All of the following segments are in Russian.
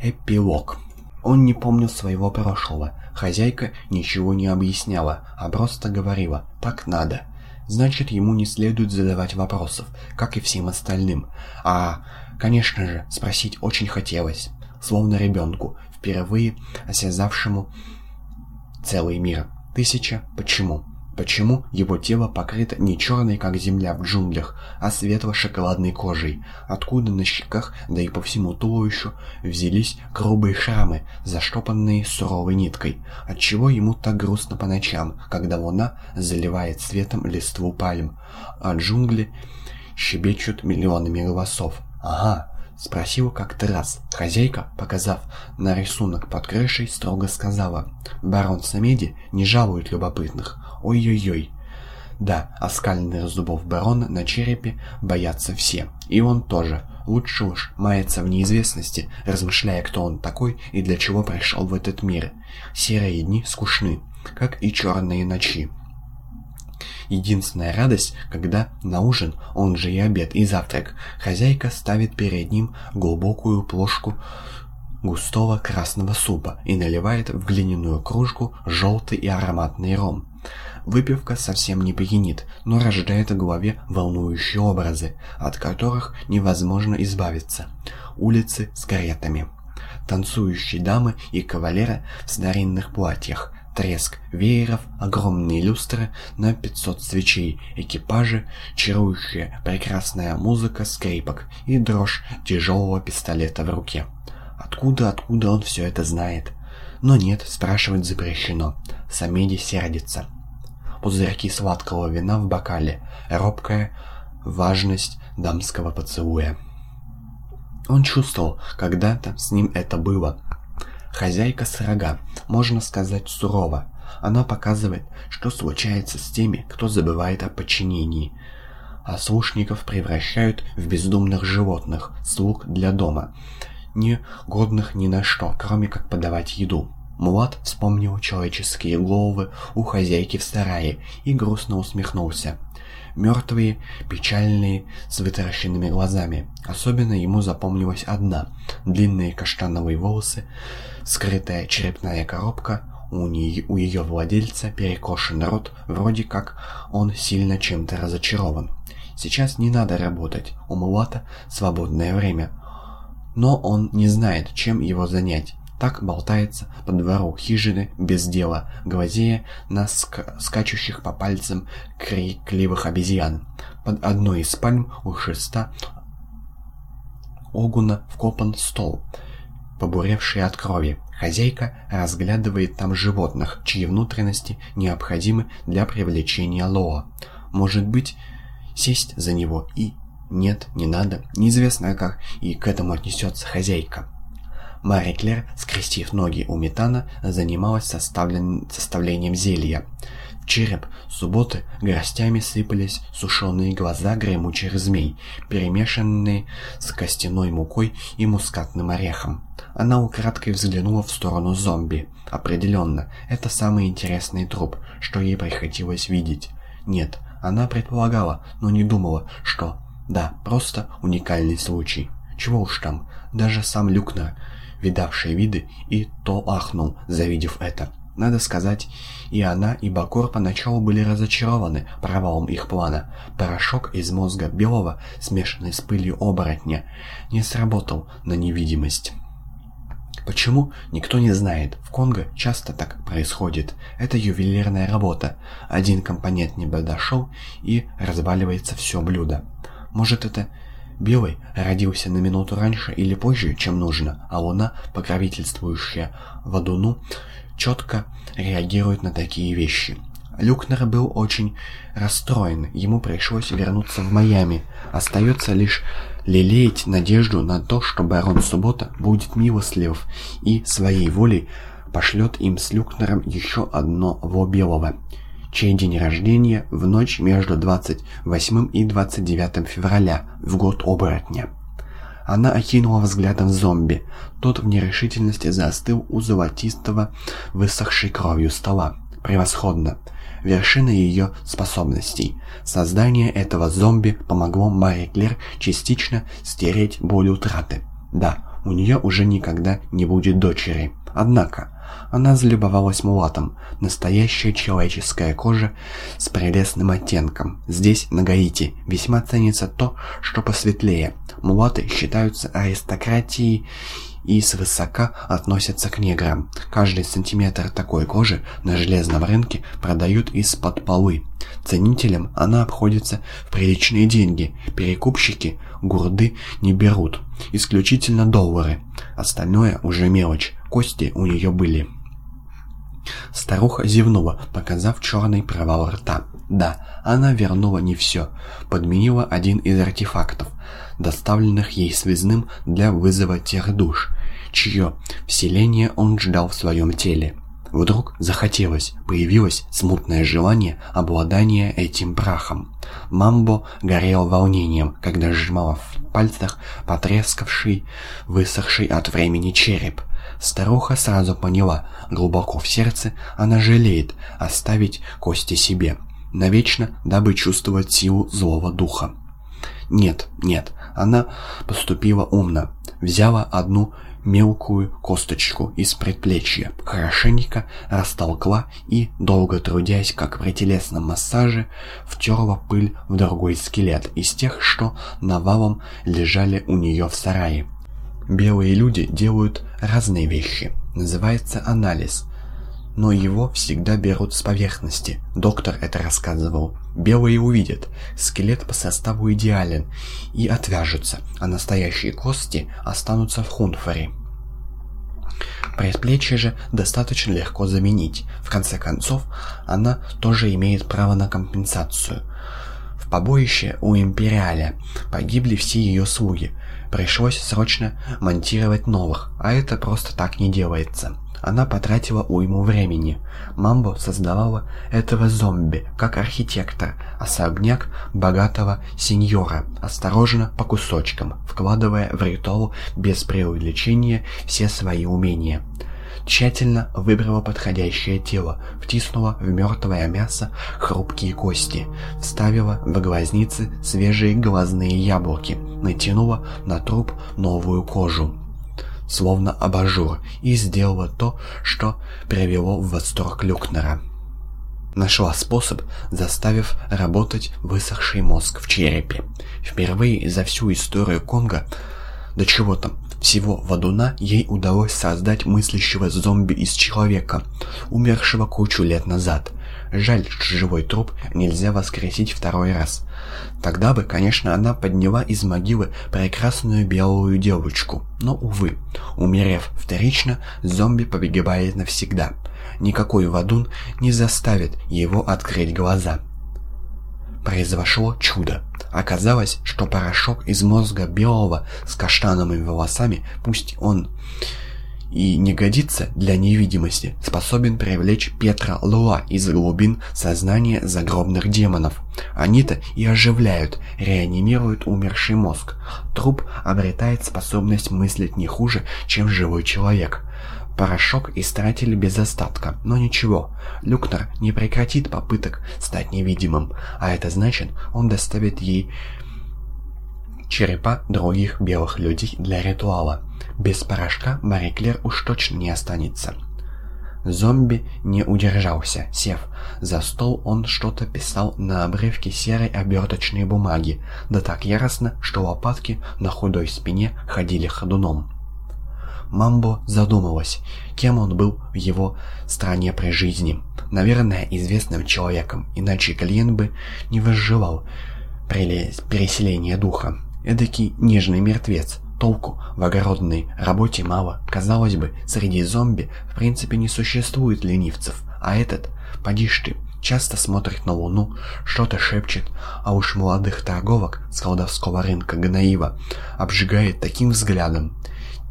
Эпилог. Он не помнил своего прошлого. Хозяйка ничего не объясняла, а просто говорила «так надо». Значит, ему не следует задавать вопросов, как и всем остальным. А, конечно же, спросить очень хотелось, словно ребенку, впервые осязавшему целый мир. Тысяча «почему?». Почему его тело покрыто не черной, как земля в джунглях, а светло-шоколадной кожей? Откуда на щеках, да и по всему туловищу, взялись грубые шрамы, заштопанные суровой ниткой? Отчего ему так грустно по ночам, когда луна заливает светом листву пальм, а джунгли щебечут миллионами голосов? Ага, Спросил как-то раз. Хозяйка, показав на рисунок под крышей, строго сказала. «Барон Самеди не жалует любопытных. Ой-ой-ой. Да, оскаленных зубов барона на черепе боятся все. И он тоже. Лучше уж мается в неизвестности, размышляя, кто он такой и для чего пришел в этот мир. Серые дни скучны, как и черные ночи. Единственная радость, когда на ужин, он же и обед, и завтрак, хозяйка ставит перед ним глубокую плошку густого красного супа и наливает в глиняную кружку желтый и ароматный ром. Выпивка совсем не пьянит, но рождает в голове волнующие образы, от которых невозможно избавиться. Улицы с каретами. Танцующие дамы и кавалеры в старинных платьях, треск вееров, огромные люстры на 500 свечей, экипажи, чарующая прекрасная музыка скрипок и дрожь тяжелого пистолета в руке. Откуда, откуда он все это знает? Но нет, спрашивать запрещено. Самеди сердится пузырьки сладкого вина в бокале, робкая важность дамского поцелуя. Он чувствовал, когда-то с ним это было. Хозяйка срога, можно сказать, сурова. Она показывает, что случается с теми, кто забывает о подчинении. А слушников превращают в бездумных животных, слуг для дома, не годных ни на что, кроме как подавать еду. Мулат вспомнил человеческие головы у хозяйки в сарае и грустно усмехнулся. Мертвые, печальные, с вытаращенными глазами. Особенно ему запомнилась одна. Длинные каштановые волосы, скрытая черепная коробка, у, нее, у ее владельца перекошен рот, вроде как он сильно чем-то разочарован. Сейчас не надо работать, у Мулата свободное время. Но он не знает, чем его занять. Так болтается по двору хижины без дела, глазея на ска скачущих по пальцам крикливых обезьян. Под одной из пальм у шеста Огуна вкопан стол, побуревший от крови. Хозяйка разглядывает там животных, чьи внутренности необходимы для привлечения Лоа. Может быть, сесть за него и... Нет, не надо. Неизвестно как и к этому отнесется хозяйка. Мари Клер, скрестив ноги у метана, занималась составлен... составлением зелья. В череп субботы горстями сыпались сушеные глаза гремучих змей, перемешанные с костяной мукой и мускатным орехом. Она украдкой взглянула в сторону зомби. Определенно, это самый интересный труп, что ей приходилось видеть. Нет, она предполагала, но не думала, что... Да, просто уникальный случай. Чего уж там, даже сам Люкнер видавший виды, и то ахнул, завидев это. Надо сказать, и она, и Бакор поначалу были разочарованы провалом их плана. Порошок из мозга белого, смешанный с пылью оборотня, не сработал на невидимость. Почему, никто не знает. В Конго часто так происходит. Это ювелирная работа. Один компонент не подошел, и разваливается все блюдо. Может, это Белый родился на минуту раньше или позже, чем нужно, а луна, покровительствующая Вадуну, четко реагирует на такие вещи. Люкнер был очень расстроен, ему пришлось вернуться в Майами. Остается лишь лелеять надежду на то, что барон Суббота будет милостлив и своей волей пошлет им с Люкнером еще одного белого чей день рождения в ночь между 28 и 29 февраля в год оборотня. Она окинула взглядом зомби. Тот в нерешительности застыл у золотистого, высохшей кровью стола. Превосходно. Вершина ее способностей. Создание этого зомби помогло Мари Клер частично стереть боль утраты. Да, у нее уже никогда не будет дочери. Однако, она залюбовалась мулатом. Настоящая человеческая кожа с прелестным оттенком. Здесь, на Гаити, весьма ценится то, что посветлее. Мулаты считаются аристократией и свысока относятся к неграм. Каждый сантиметр такой кожи на железном рынке продают из-под полы. Ценителям она обходится в приличные деньги. Перекупщики гурды не берут. Исключительно доллары. Остальное уже мелочь. Кости у нее были. Старуха зевнула, показав черный провал рта. Да, она вернула не все. Подменила один из артефактов, доставленных ей связным для вызова тех душ, чье вселение он ждал в своем теле. Вдруг захотелось, появилось смутное желание обладания этим прахом. Мамбо горел волнением, когда сжимала в пальцах потрескавший, высохший от времени череп. Старуха сразу поняла, глубоко в сердце она жалеет оставить кости себе, навечно, дабы чувствовать силу злого духа. Нет, нет, она поступила умно, взяла одну мелкую косточку из предплечья, хорошенько растолкла и, долго трудясь, как при телесном массаже, втерла пыль в другой скелет из тех, что навалом лежали у нее в сарае. Белые люди делают разные вещи. Называется анализ. Но его всегда берут с поверхности. Доктор это рассказывал. Белые увидят, скелет по составу идеален, и отвяжутся, а настоящие кости останутся в хунфоре. Предплечье же достаточно легко заменить. В конце концов, она тоже имеет право на компенсацию. В побоище у Империаля погибли все ее слуги. Пришлось срочно монтировать новых, а это просто так не делается. Она потратила уйму времени. Мамбо создавала этого зомби, как архитектор, особняк богатого сеньора, осторожно, по кусочкам, вкладывая в ритуал без преувеличения все свои умения. Тщательно выбрала подходящее тело, втиснула в мертвое мясо хрупкие кости, вставила в глазницы свежие глазные яблоки, натянула на труп новую кожу словно абажур, и сделала то, что привело в восторг Люкнера. Нашла способ, заставив работать высохший мозг в черепе. Впервые за всю историю Конга, да чего там, всего Вадуна, ей удалось создать мыслящего зомби из человека, умершего кучу лет назад. Жаль, что живой труп нельзя воскресить второй раз. Тогда бы, конечно, она подняла из могилы прекрасную белую девочку. Но, увы, умерев вторично, зомби погибает навсегда. Никакой Вадун не заставит его открыть глаза. Произошло чудо. Оказалось, что порошок из мозга белого с каштановыми волосами, пусть он и не годится для невидимости, способен привлечь Петра Луа из глубин сознания загробных демонов. Они-то и оживляют, реанимируют умерший мозг. Труп обретает способность мыслить не хуже, чем живой человек. Порошок истратили без остатка, но ничего, Люкнер не прекратит попыток стать невидимым, а это значит, он доставит ей черепа других белых людей для ритуала. Без порошка Мари Клер уж точно не останется. Зомби не удержался. Сев за стол, он что-то писал на обрывке серой оберточной бумаги, да так яростно, что лопатки на худой спине ходили ходуном. Мамбо задумалась, кем он был в его стране при жизни. Наверное, известным человеком, иначе клиент бы не возжелал переселения духа. Эдакий нежный мертвец. Толку в огородной работе мало. Казалось бы, среди зомби в принципе не существует ленивцев. А этот, поди ж ты, часто смотрит на луну, что-то шепчет, а уж молодых торговок с колдовского рынка Гнаива обжигает таким взглядом.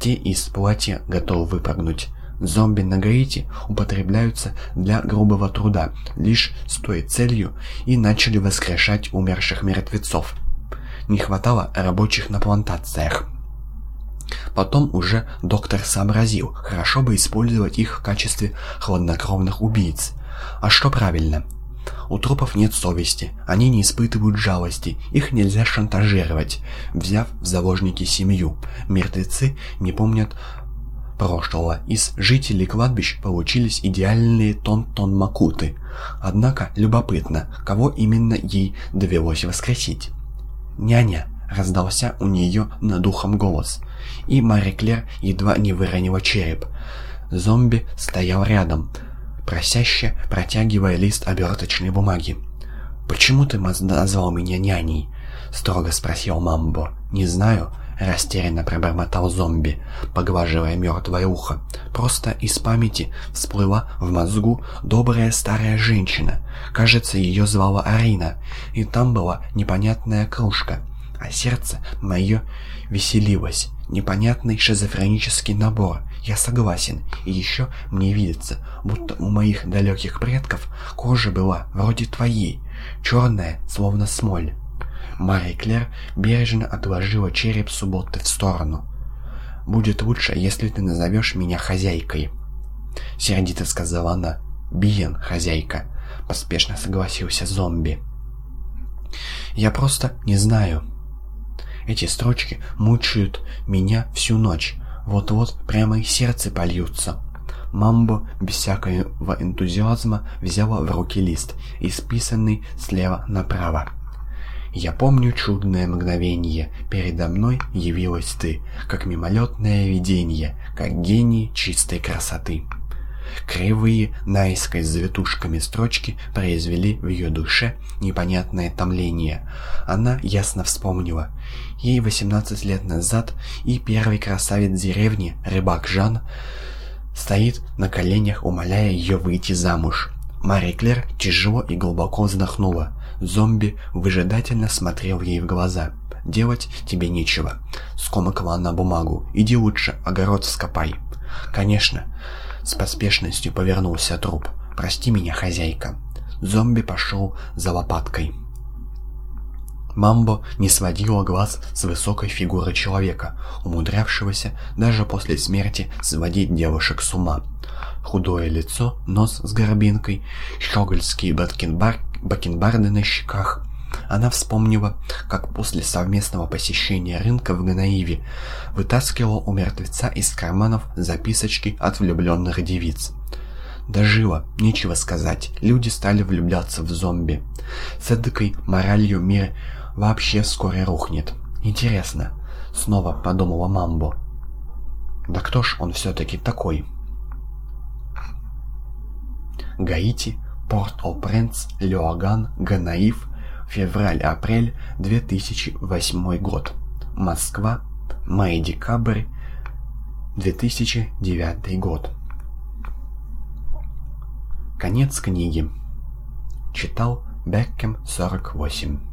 Те из платья готовы выпрыгнуть. Зомби на Гаити употребляются для грубого труда, лишь с той целью и начали воскрешать умерших мертвецов не хватало рабочих на плантациях. Потом уже доктор сообразил, хорошо бы использовать их в качестве хладнокровных убийц. А что правильно? У трупов нет совести, они не испытывают жалости, их нельзя шантажировать, взяв в заложники семью. Мертвецы не помнят прошлого. Из жителей кладбищ получились идеальные тон-тон макуты. Однако любопытно, кого именно ей довелось воскресить. «Няня!» — раздался у нее над ухом голос, и Мари Клер едва не выронила череп. Зомби стоял рядом, просяще протягивая лист оберточной бумаги. «Почему ты назвал меня няней?» — строго спросил Мамбо. «Не знаю», — растерянно пробормотал зомби, поглаживая мертвое ухо. «Просто из памяти всплыла в мозгу добрая старая женщина. Кажется, ее звала Арина, и там была непонятная кружка. А сердце мое веселилось. Непонятный шизофренический набор. Я согласен. И еще мне видится, будто у моих далеких предков кожа была вроде твоей, черная, словно смоль. Мария Клер бережно отложила череп субботы в сторону. «Будет лучше, если ты назовешь меня хозяйкой», — сердито сказала она. «Биен, хозяйка», — поспешно согласился зомби. «Я просто не знаю». Эти строчки мучают меня всю ночь. Вот-вот прямо из сердца польются. Мамбо без всякого энтузиазма взяла в руки лист, исписанный слева направо. Я помню чудное мгновение, передо мной явилась ты, как мимолетное видение, как гений чистой красоты. Кривые, наискось завитушками строчки произвели в ее душе непонятное томление. Она ясно вспомнила. Ей 18 лет назад и первый красавец деревни, рыбак Жан, стоит на коленях, умоляя ее выйти замуж. Мари Клер тяжело и глубоко вздохнула. Зомби выжидательно смотрел ей в глаза. «Делать тебе нечего», — скомкала она бумагу. «Иди лучше, огород вскопай». «Конечно». С поспешностью повернулся труп. «Прости меня, хозяйка». Зомби пошел за лопаткой. Мамбо не сводила глаз с высокой фигуры человека, умудрявшегося даже после смерти сводить девушек с ума. Худое лицо, нос с горбинкой, щегольские бакенбар... бакенбарды на щеках. Она вспомнила, как после совместного посещения рынка в Ганаиве вытаскивала у мертвеца из карманов записочки от влюбленных девиц. Дожила, нечего сказать, люди стали влюбляться в зомби. С эдакой моралью мир вообще вскоре рухнет. Интересно, снова подумала Мамбо. Да кто ж он все-таки такой? Гаити, Порт-о-Пренс, Леоган, Ганаив, февраль-апрель 2008 год. Москва, май-декабрь 2009 год. Конец книги. Читал Беккем 48.